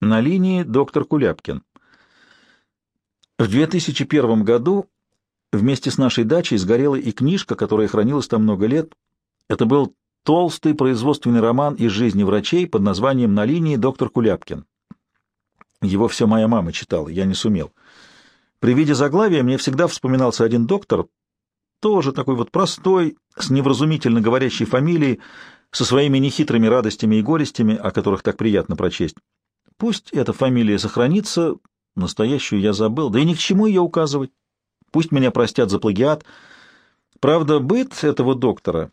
На линии доктор Куляпкин. В 2001 году вместе с нашей дачей сгорела и книжка, которая хранилась там много лет. Это был толстый производственный роман из жизни врачей под названием «На линии доктор Куляпкин». Его все моя мама читала, я не сумел. При виде заглавия мне всегда вспоминался один доктор, тоже такой вот простой, с невразумительно говорящей фамилией, со своими нехитрыми радостями и горестями, о которых так приятно прочесть. Пусть эта фамилия сохранится, настоящую я забыл, да и ни к чему ее указывать. Пусть меня простят за плагиат. Правда, быт этого доктора,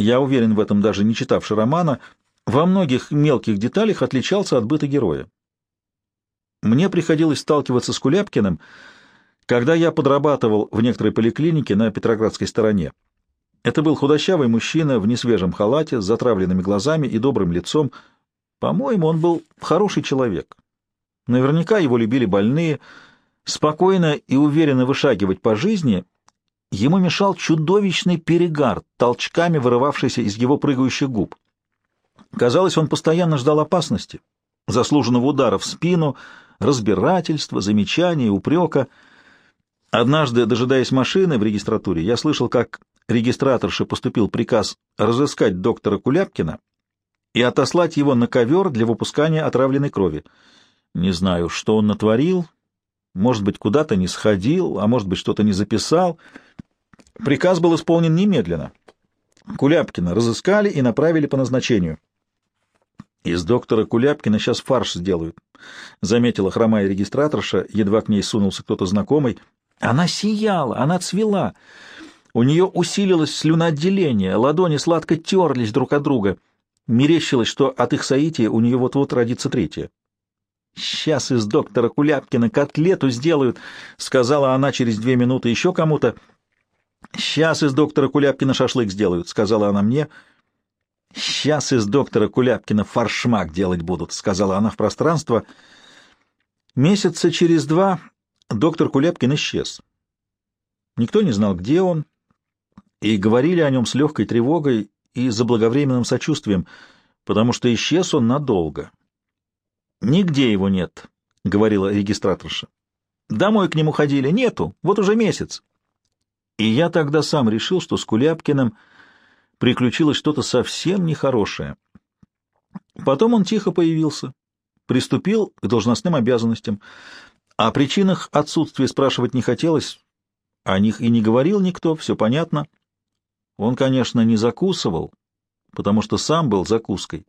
я уверен в этом даже не читавший романа, во многих мелких деталях отличался от быта героя. Мне приходилось сталкиваться с Куляпкиным, когда я подрабатывал в некоторой поликлинике на Петроградской стороне. Это был худощавый мужчина в несвежем халате, с затравленными глазами и добрым лицом. По-моему, он был хороший человек. Наверняка его любили больные. Спокойно и уверенно вышагивать по жизни ему мешал чудовищный перегар, толчками вырывавшийся из его прыгающих губ. Казалось, он постоянно ждал опасности, заслуженного удара в спину, разбирательства, замечания, упрека. Однажды, дожидаясь машины в регистратуре, я слышал, как регистраторше поступил приказ разыскать доктора Куляпкина и отослать его на ковер для выпускания отравленной крови. Не знаю, что он натворил, может быть, куда-то не сходил, а может быть, что-то не записал. Приказ был исполнен немедленно. Куляпкина разыскали и направили по назначению. «Из доктора Куляпкина сейчас фарш сделают», — заметила хромая регистраторша, едва к ней сунулся кто-то знакомый. «Она сияла, она цвела». У нее усилилось слюноотделение, ладони сладко терлись друг от друга. Мерещилось, что от их соития у нее вот-вот родится третье. «Сейчас из доктора Куляпкина котлету сделают», — сказала она через две минуты еще кому-то. «Сейчас из доктора Куляпкина шашлык сделают», — сказала она мне. «Сейчас из доктора Куляпкина фаршмак делать будут», — сказала она в пространство. Месяца через два доктор Куляпкин исчез. Никто не знал, где он, и говорили о нем с легкой тревогой и заблаговременным сочувствием, потому что исчез он надолго. «Нигде его нет», — говорила регистраторша. «Домой к нему ходили. Нету. Вот уже месяц». И я тогда сам решил, что с Куляпкиным приключилось что-то совсем нехорошее. Потом он тихо появился, приступил к должностным обязанностям. О причинах отсутствия спрашивать не хотелось, о них и не говорил никто, все понятно. Он, конечно, не закусывал, потому что сам был закуской.